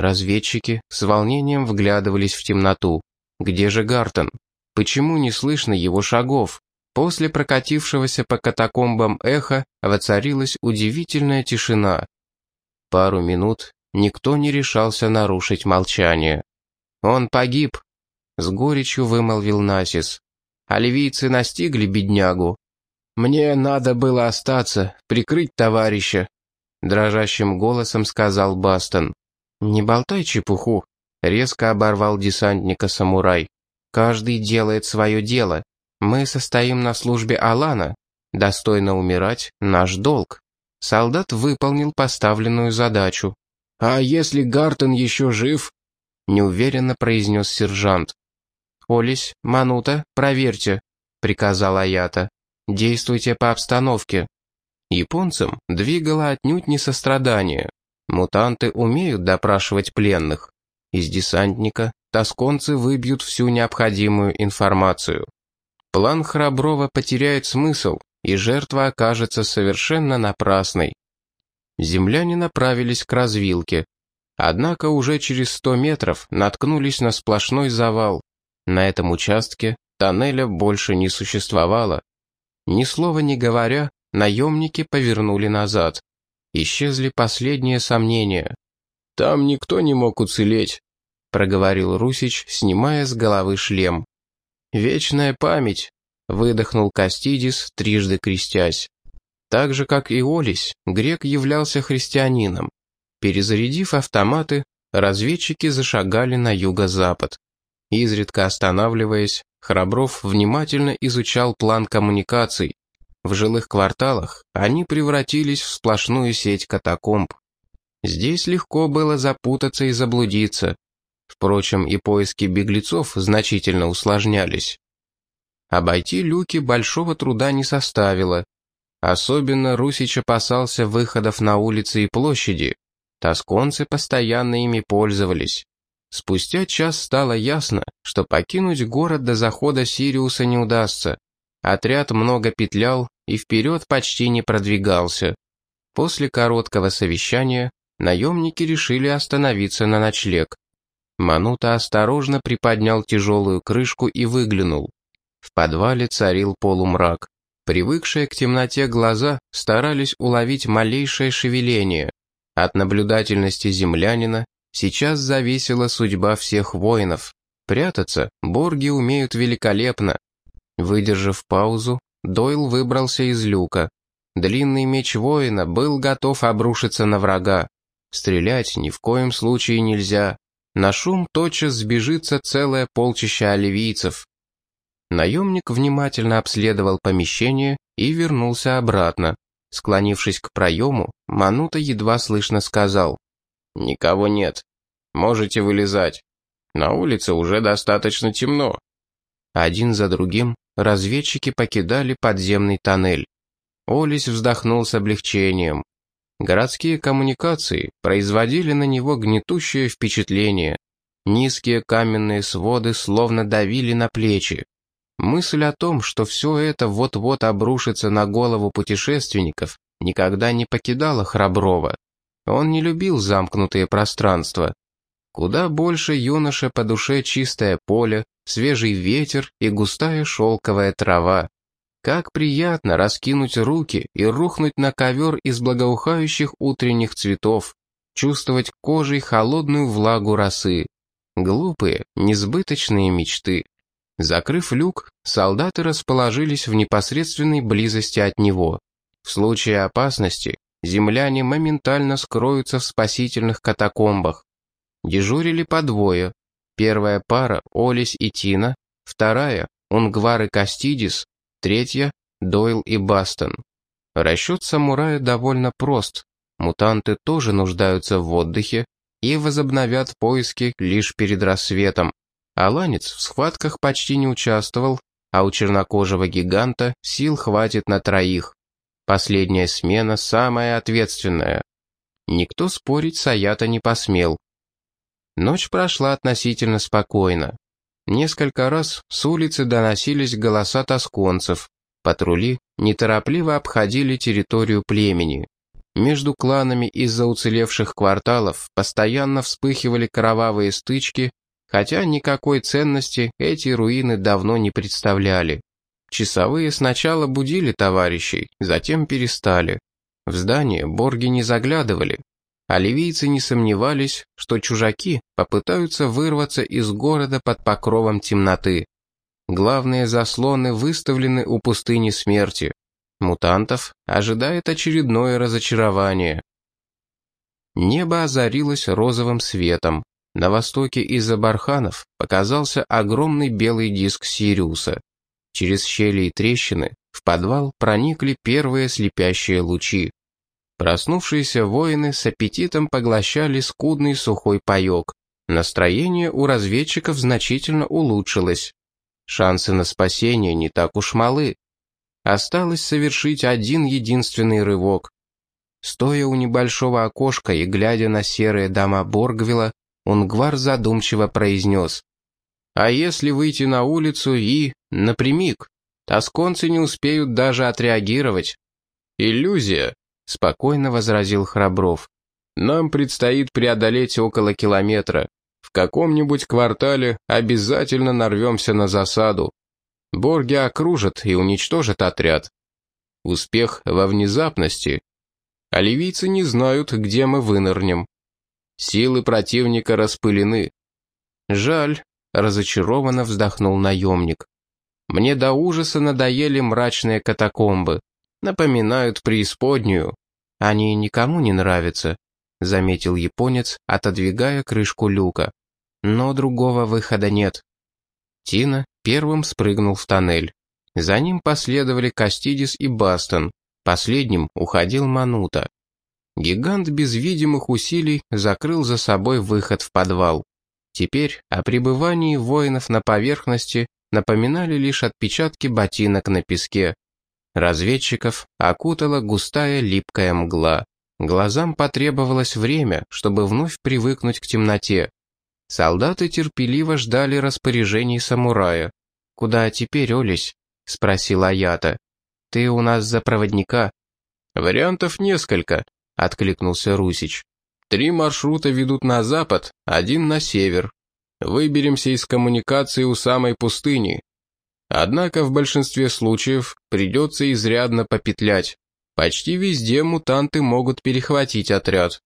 Разведчики с волнением вглядывались в темноту. Где же Гартон? Почему не слышно его шагов? После прокатившегося по катакомбам эха воцарилась удивительная тишина. Пару минут никто не решался нарушить молчание. «Он погиб», — с горечью вымолвил Насис. «Оливийцы настигли беднягу. Мне надо было остаться, прикрыть товарища», — дрожащим голосом сказал Бастон. «Не болтай чепуху», — резко оборвал десантника самурай. «Каждый делает свое дело. Мы состоим на службе Алана. Достойно умирать — наш долг». Солдат выполнил поставленную задачу. «А если Гартон еще жив?» — неуверенно произнес сержант. «Олесь, Манута, проверьте», — приказал Аята. «Действуйте по обстановке». Японцам двигало отнюдь не сострадание. Мутанты умеют допрашивать пленных. Из десантника тосконцы выбьют всю необходимую информацию. План Храброва потеряет смысл, и жертва окажется совершенно напрасной. Земляне направились к развилке. Однако уже через сто метров наткнулись на сплошной завал. На этом участке тоннеля больше не существовало. Ни слова не говоря, наемники повернули назад. Исчезли последние сомнения. «Там никто не мог уцелеть», — проговорил Русич, снимая с головы шлем. «Вечная память», — выдохнул Кастидис, трижды крестясь. Так же, как и Олесь, грек являлся христианином. Перезарядив автоматы, разведчики зашагали на юго-запад. Изредка останавливаясь, Храбров внимательно изучал план коммуникаций, в жилых кварталах они превратились в сплошную сеть катакомб. Здесь легко было запутаться и заблудиться. Впрочем, и поиски беглецов значительно усложнялись. Обойти люки большого труда не составило. Особенно Русич опасался выходов на улицы и площади. Тосконцы постоянно ими пользовались. Спустя час стало ясно, что покинуть город до захода Сириуса не удастся. Отряд много петлял и вперед почти не продвигался. После короткого совещания наемники решили остановиться на ночлег. Манута осторожно приподнял тяжелую крышку и выглянул. В подвале царил полумрак. Привыкшие к темноте глаза старались уловить малейшее шевеление. От наблюдательности землянина сейчас зависела судьба всех воинов. Прятаться борги умеют великолепно, Выдержав паузу, Дойл выбрался из люка. Длинный меч воина был готов обрушиться на врага. Стрелять ни в коем случае нельзя. На шум тотчас сбежится целое полчище оливийцев. Наемник внимательно обследовал помещение и вернулся обратно. Склонившись к проему, Манута едва слышно сказал. «Никого нет. Можете вылезать. На улице уже достаточно темно». Один за другим разведчики покидали подземный тоннель. Олесь вздохнул с облегчением. Городские коммуникации производили на него гнетущее впечатление. Низкие каменные своды словно давили на плечи. Мысль о том, что все это вот-вот обрушится на голову путешественников, никогда не покидала Храброва. Он не любил замкнутые пространства. Куда больше юноша по душе чистое поле, свежий ветер и густая шелковая трава. Как приятно раскинуть руки и рухнуть на ковер из благоухающих утренних цветов, чувствовать кожей холодную влагу росы. Глупые, несбыточные мечты. Закрыв люк, солдаты расположились в непосредственной близости от него. В случае опасности земляне моментально скроются в спасительных катакомбах. Дежурили по двое. Первая пара — Олесь и Тина, вторая — Унгвар и Кастидис, третья — Дойл и Бастон. Расчет самурая довольно прост. Мутанты тоже нуждаются в отдыхе и возобновят поиски лишь перед рассветом. Аланец в схватках почти не участвовал, а у чернокожего гиганта сил хватит на троих. Последняя смена самая ответственная. Никто спорить с Аята не посмел. Ночь прошла относительно спокойно. Несколько раз с улицы доносились голоса тосконцев. Патрули неторопливо обходили территорию племени. Между кланами из-за уцелевших кварталов постоянно вспыхивали кровавые стычки, хотя никакой ценности эти руины давно не представляли. Часовые сначала будили товарищей, затем перестали. В здание борги не заглядывали, а ливийцы не сомневались, что чужаки попытаются вырваться из города под покровом темноты. Главные заслоны выставлены у пустыни смерти. Мутантов ожидает очередное разочарование. Небо озарилось розовым светом. На востоке из-за барханов показался огромный белый диск Сириуса. Через щели и трещины в подвал проникли первые слепящие лучи. Проснувшиеся воины с аппетитом поглощали скудный сухой паек. Настроение у разведчиков значительно улучшилось. Шансы на спасение не так уж малы. Осталось совершить один единственный рывок. Стоя у небольшого окошка и глядя на серые дома Боргвилла, Унгвар задумчиво произнес. «А если выйти на улицу и... напрямик? Тосконцы не успеют даже отреагировать». «Иллюзия», спокойно возразил Храбров. «Нам предстоит преодолеть около километра. В каком-нибудь квартале обязательно нарвемся на засаду. Борги окружат и уничтожат отряд. Успех во внезапности. А не знают, где мы вынырнем. Силы противника распылены. Жаль, разочарованно вздохнул наемник. Мне до ужаса надоели мрачные катакомбы. Напоминают преисподнюю. «Они никому не нравятся», — заметил японец, отодвигая крышку люка. «Но другого выхода нет». Тина первым спрыгнул в тоннель. За ним последовали Кастидис и Бастон. Последним уходил Манута. Гигант без видимых усилий закрыл за собой выход в подвал. Теперь о пребывании воинов на поверхности напоминали лишь отпечатки ботинок на песке. Разведчиков окутала густая липкая мгла. Глазам потребовалось время, чтобы вновь привыкнуть к темноте. Солдаты терпеливо ждали распоряжений самурая. «Куда теперь, Олесь?» — спросил Аята. «Ты у нас за проводника». «Вариантов несколько», — откликнулся Русич. «Три маршрута ведут на запад, один на север. Выберемся из коммуникации у самой пустыни. Однако в большинстве случаев придется изрядно попетлять. Почти везде мутанты могут перехватить отряд.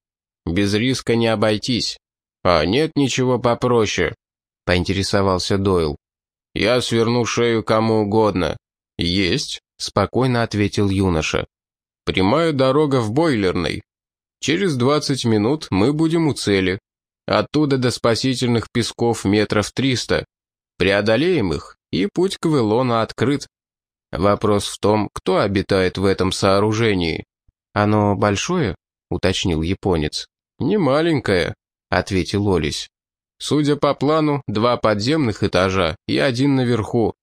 Без риска не обойтись. А нет ничего попроще, поинтересовался Дойл. Я сверну шею кому угодно. Есть, спокойно ответил юноша. Прямая дорога в бойлерной. Через 20 минут мы будем у цели. Оттуда до спасительных песков метров 300. Преодолеем их, и путь к Вэлону открыт. Вопрос в том, кто обитает в этом сооружении. «Оно большое?» — уточнил японец. «Не маленькое», — ответил Олесь. «Судя по плану, два подземных этажа и один наверху.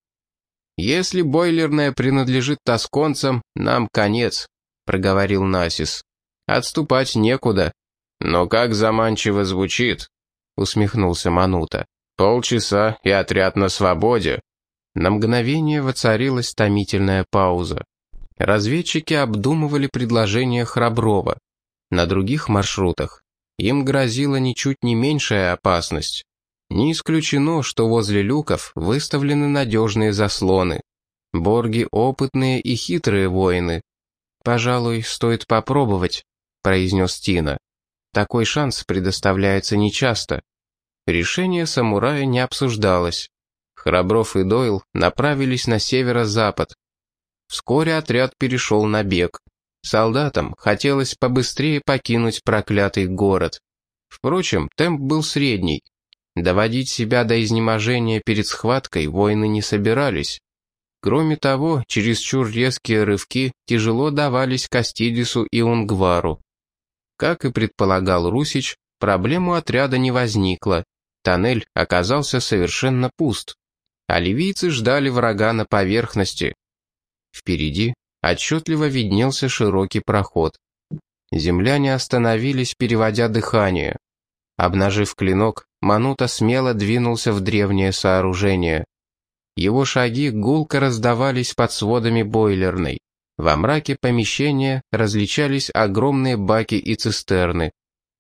Если бойлерная принадлежит тосконцам, нам конец», — проговорил Насис. «Отступать некуда». «Но как заманчиво звучит», — усмехнулся Манута. «Полчаса и отряд на свободе». На мгновение воцарилась томительная пауза. Разведчики обдумывали предложение Храброва. На других маршрутах им грозила ничуть не меньшая опасность. Не исключено, что возле люков выставлены надежные заслоны. Борги — опытные и хитрые воины. «Пожалуй, стоит попробовать», — произнес Тина. «Такой шанс предоставляется нечасто». Решение самурая не обсуждалось. Храбров и Дойл направились на северо-запад. Вскоре отряд перешел на бег. Солдатам хотелось побыстрее покинуть проклятый город. Впрочем, темп был средний. Доводить себя до изнеможения перед схваткой воины не собирались. Кроме того, чересчур резкие рывки тяжело давались Кастидису и Унгвару. Как и предполагал Русич, проблему отряда не возникло. Тоннель оказался совершенно пуст а ливийцы ждали врага на поверхности. Впереди отчетливо виднелся широкий проход. Земляне остановились, переводя дыхание. Обнажив клинок, Манута смело двинулся в древнее сооружение. Его шаги гулко раздавались под сводами бойлерной. Во мраке помещения различались огромные баки и цистерны.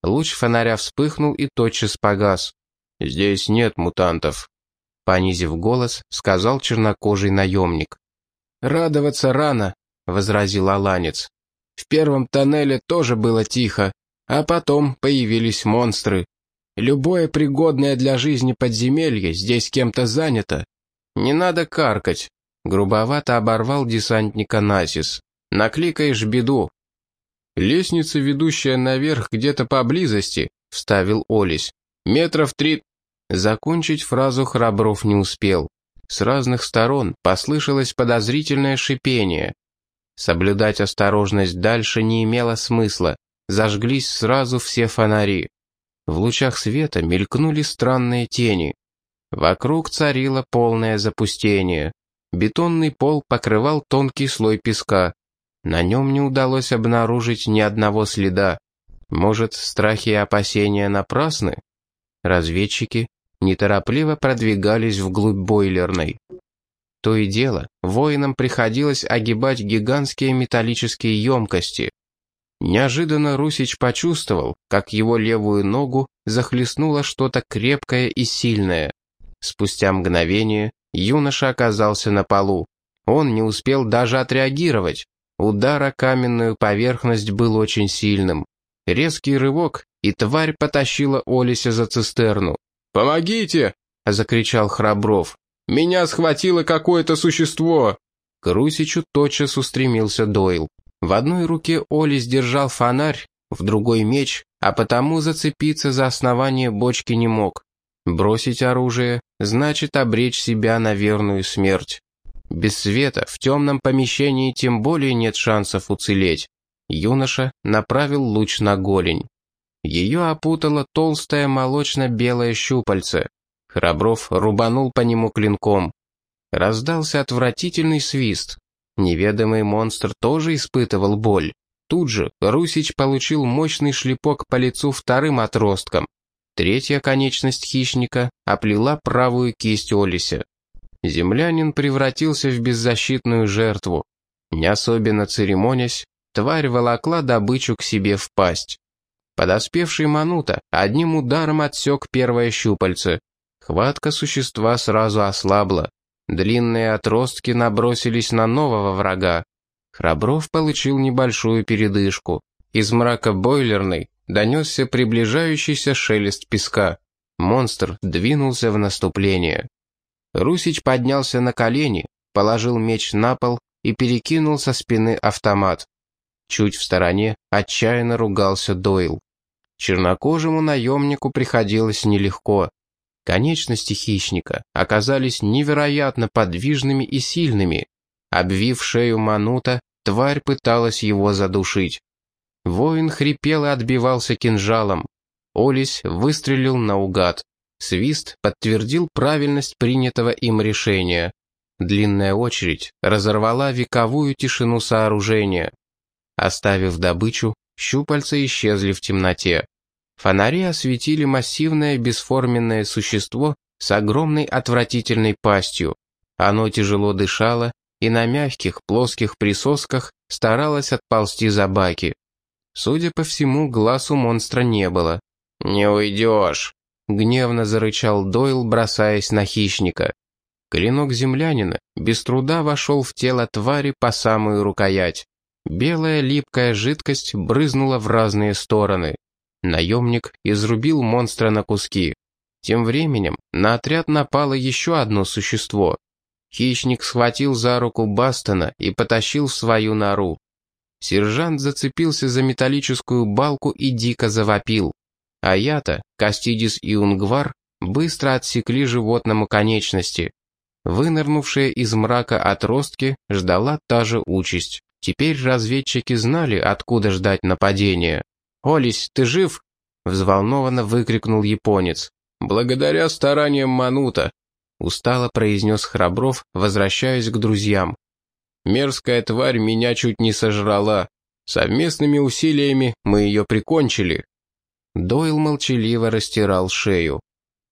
Луч фонаря вспыхнул и тотчас погас. «Здесь нет мутантов», — понизив голос, сказал чернокожий наемник. «Радоваться рано», — возразил Аланец. «В первом тоннеле тоже было тихо, а потом появились монстры. Любое пригодное для жизни подземелье здесь кем-то занято. Не надо каркать», — грубовато оборвал десантника Насис. «Накликаешь беду». «Лестница, ведущая наверх, где-то поблизости», — вставил Олесь. «Метров три...» Закончить фразу Храбров не успел. С разных сторон послышалось подозрительное шипение. Соблюдать осторожность дальше не имело смысла. Зажглись сразу все фонари. В лучах света мелькнули странные тени. Вокруг царило полное запустение. Бетонный пол покрывал тонкий слой песка. На нем не удалось обнаружить ни одного следа. Может, страхи и опасения напрасны? Разведчики неторопливо продвигались вглубь бойлерной. То и дело, воинам приходилось огибать гигантские металлические емкости. Неожиданно Русич почувствовал, как его левую ногу захлестнуло что-то крепкое и сильное. Спустя мгновение юноша оказался на полу. Он не успел даже отреагировать. Удар о каменную поверхность был очень сильным. Резкий рывок, и тварь потащила Олися за цистерну. «Помогите!» — закричал Храбров. «Меня схватило какое-то существо!» К Русичу тотчас устремился Дойл. В одной руке Олис держал фонарь, в другой меч, а потому зацепиться за основание бочки не мог. Бросить оружие значит обречь себя на верную смерть. Без света в темном помещении тем более нет шансов уцелеть. Юноша направил луч на голень. Ее опутало толстое молочно-белое щупальце. Храбров рубанул по нему клинком. Раздался отвратительный свист. Неведомый монстр тоже испытывал боль. Тут же Русич получил мощный шлепок по лицу вторым отростком. Третья конечность хищника оплела правую кисть Олися. Землянин превратился в беззащитную жертву. Не особенно церемонясь, тварь волокла добычу к себе в пасть. Подоспевший Манута одним ударом отсек первое щупальце. Хватка существа сразу ослабла. Длинные отростки набросились на нового врага. Храбров получил небольшую передышку. Из мрака бойлерной донесся приближающийся шелест песка. Монстр двинулся в наступление. Русич поднялся на колени, положил меч на пол и перекинул со спины автомат. Чуть в стороне отчаянно ругался Дойл. Чернокожему наемнику приходилось нелегко. Конечности хищника оказались невероятно подвижными и сильными. Обвив шею Манута, тварь пыталась его задушить. Воин хрипел и отбивался кинжалом. Олесь выстрелил наугад. Свист подтвердил правильность принятого им решения. Длинная очередь разорвала вековую тишину сооружения. Оставив добычу, щупальца исчезли в темноте. Фонари осветили массивное бесформенное существо с огромной отвратительной пастью. Оно тяжело дышало и на мягких плоских присосках старалось отползти за баки. Судя по всему, глаз у монстра не было. «Не уйдешь!» — гневно зарычал Дойл, бросаясь на хищника. Клинок землянина без труда вошел в тело твари по самую рукоять. Белая липкая жидкость брызнула в разные стороны. Наемник изрубил монстра на куски. Тем временем на отряд напало еще одно существо. Хищник схватил за руку Бастона и потащил в свою нору. Сержант зацепился за металлическую балку и дико завопил. А я-то, Кастидис и Унгвар быстро отсекли животному конечности. Вынырнувшие из мрака отростки ждала та же участь. Теперь разведчики знали, откуда ждать нападения. «Олесь, ты жив?» — взволнованно выкрикнул японец. «Благодаря стараниям Манута», — устало произнес Храбров, возвращаясь к друзьям. Мерзкая тварь меня чуть не сожрала. Совместными усилиями мы ее прикончили». Дойл молчаливо растирал шею.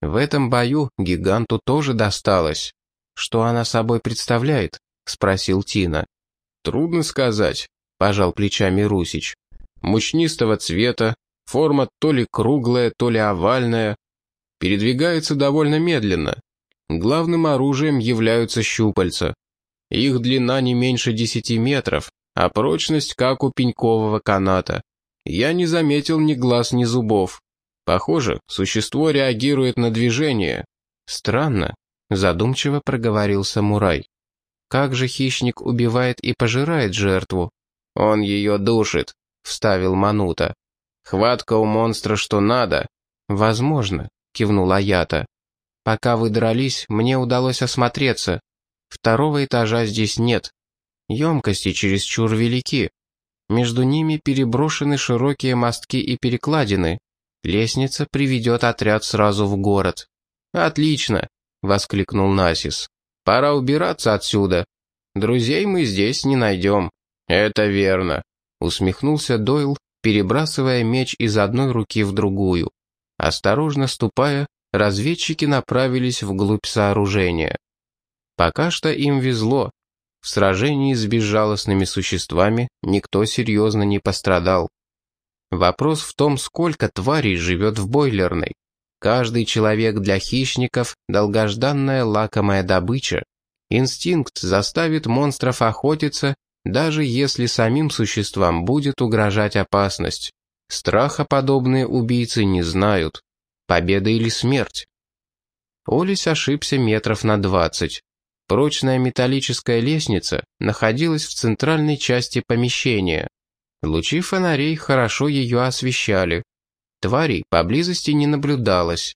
В этом бою гиганту тоже досталось. «Что она собой представляет?» — спросил Тина. Трудно сказать, пожал плечами Русич. Мучнистого цвета, форма то ли круглая, то ли овальная. Передвигается довольно медленно. Главным оружием являются щупальца. Их длина не меньше 10 метров, а прочность как у пенькового каната. Я не заметил ни глаз, ни зубов. Похоже, существо реагирует на движение. Странно, задумчиво проговорил самурай. Как же хищник убивает и пожирает жертву? Он ее душит, вставил Манута. Хватка у монстра что надо. Возможно, кивнул Аята. Пока вы дрались, мне удалось осмотреться. Второго этажа здесь нет. Емкости чересчур велики. Между ними переброшены широкие мостки и перекладины. Лестница приведет отряд сразу в город. «Отлично!» — воскликнул Насис. «Пора убираться отсюда. Друзей мы здесь не найдем». «Это верно», — усмехнулся Дойл, перебрасывая меч из одной руки в другую. Осторожно ступая, разведчики направились вглубь сооружения. Пока что им везло. В сражении с безжалостными существами никто серьезно не пострадал. Вопрос в том, сколько тварей живет в бойлерной. Каждый человек для хищников – долгожданная лакомая добыча. Инстинкт заставит монстров охотиться, даже если самим существам будет угрожать опасность. Страха подобные убийцы не знают. Победа или смерть. Олесь ошибся метров на двадцать. Прочная металлическая лестница находилась в центральной части помещения. Лучи фонарей хорошо ее освещали. Тварей поблизости не наблюдалось.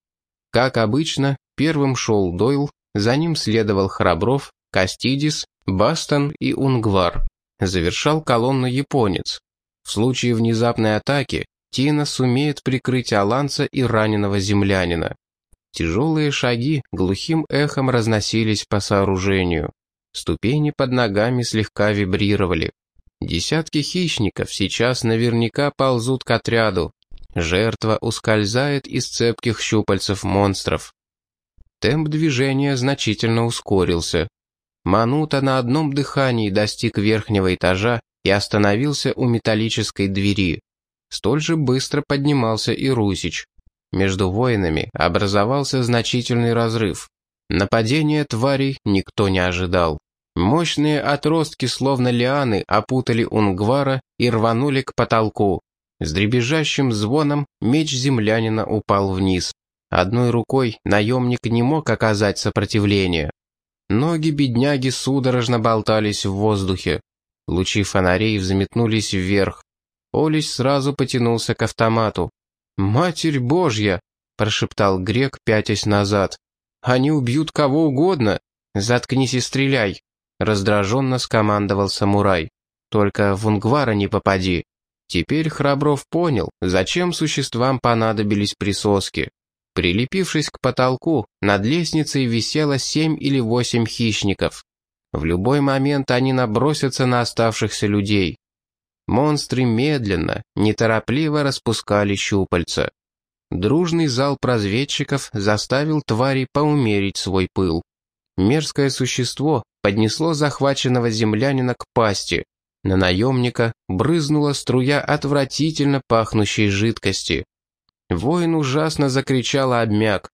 Как обычно, первым шел Дойл, за ним следовал Храбров, Кастидис, Бастон и Унгвар. Завершал колонну японец. В случае внезапной атаки Тина сумеет прикрыть Аланца и раненого землянина. Тяжелые шаги глухим эхом разносились по сооружению. Ступени под ногами слегка вибрировали. Десятки хищников сейчас наверняка ползут к отряду. Жертва ускользает из цепких щупальцев монстров. Темп движения значительно ускорился. Манута на одном дыхании достиг верхнего этажа и остановился у металлической двери. Столь же быстро поднимался и Русич. Между воинами образовался значительный разрыв. Нападения тварей никто не ожидал. Мощные отростки, словно лианы, опутали Унгвара и рванули к потолку. С дребезжащим звоном меч землянина упал вниз. Одной рукой наемник не мог оказать сопротивление. Ноги бедняги судорожно болтались в воздухе. Лучи фонарей взметнулись вверх. Олесь сразу потянулся к автомату. «Матерь Божья!» — прошептал грек, пятясь назад. «Они убьют кого угодно! Заткнись и стреляй!» Раздраженно скомандовал самурай. «Только в Унгвара не попади». Теперь Храбров понял, зачем существам понадобились присоски. Прилепившись к потолку, над лестницей висело семь или восемь хищников. В любой момент они набросятся на оставшихся людей. Монстры медленно, неторопливо распускали щупальца. Дружный зал разведчиков заставил твари поумерить свой пыл. Мерзкое существо поднесло захваченного землянина к пасти. На наемника брызнула струя отвратительно пахнущей жидкости. Воин ужасно закричал обмяк.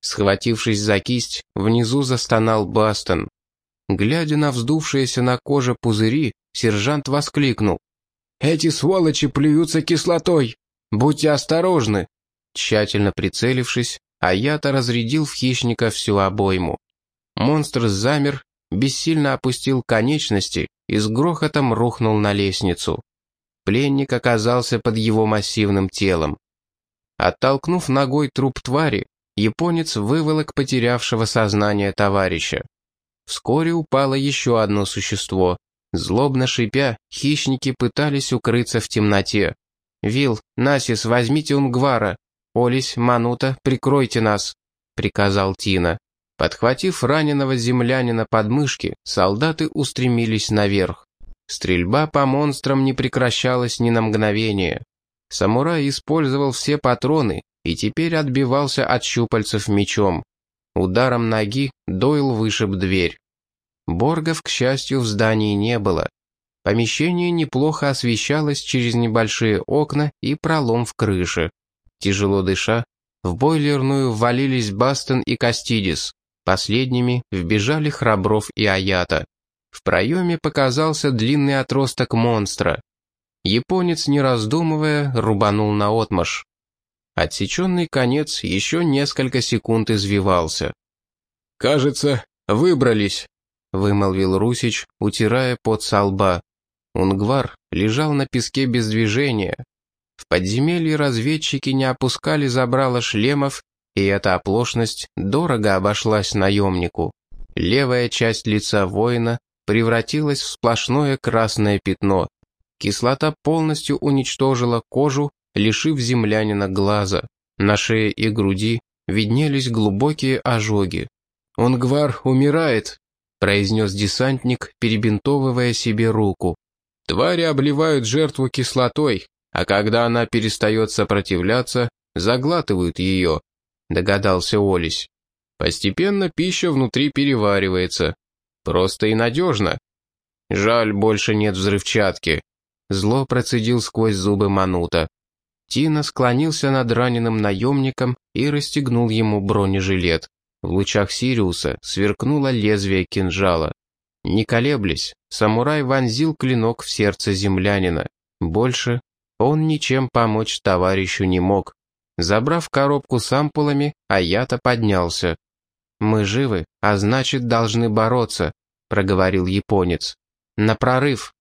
Схватившись за кисть, внизу застонал Бастон. Глядя на вздувшиеся на коже пузыри, сержант воскликнул. «Эти сволочи плюются кислотой! Будьте осторожны!» Тщательно прицелившись, Аята разрядил в хищника всю обойму. Монстр замер, бессильно опустил конечности и с грохотом рухнул на лестницу. Пленник оказался под его массивным телом. Оттолкнув ногой труп твари, японец выволок потерявшего сознание товарища. Вскоре упало еще одно существо. Злобно шипя, хищники пытались укрыться в темноте. «Вил, Насис, возьмите Унгвара. Олесь, Манута, прикройте нас», — приказал Тина. Подхватив раненого землянина под мышки, солдаты устремились наверх. Стрельба по монстрам не прекращалась ни на мгновение. Самурай использовал все патроны и теперь отбивался от щупальцев мечом. Ударом ноги Дойл вышиб дверь. Боргов, к счастью, в здании не было. Помещение неплохо освещалось через небольшие окна и пролом в крыше. Тяжело дыша, в бойлерную ввалились Бастон и Кастидис. Последними вбежали Храбров и Аята. В проеме показался длинный отросток монстра. Японец, не раздумывая, рубанул на отмаш. Отсеченный конец еще несколько секунд извивался. «Кажется, выбрались», — вымолвил Русич, утирая пот со лба. Унгвар лежал на песке без движения. В подземелье разведчики не опускали забрала шлемов, и эта оплошность дорого обошлась наемнику. Левая часть лица воина превратилась в сплошное красное пятно. Кислота полностью уничтожила кожу, лишив землянина глаза. На шее и груди виднелись глубокие ожоги. «Унгвар умирает», — произнес десантник, перебинтовывая себе руку. «Твари обливают жертву кислотой, а когда она перестает сопротивляться, заглатывают ее», — догадался Олесь. «Постепенно пища внутри переваривается. Просто и надежно. Жаль, больше нет взрывчатки». Зло процедил сквозь зубы Манута. Тина склонился над раненым наемником и расстегнул ему бронежилет. В лучах Сириуса сверкнуло лезвие кинжала. Не колеблясь, самурай вонзил клинок в сердце землянина. Больше он ничем помочь товарищу не мог. Забрав коробку с ампулами, Аята поднялся. «Мы живы, а значит, должны бороться», — проговорил японец. «На прорыв!»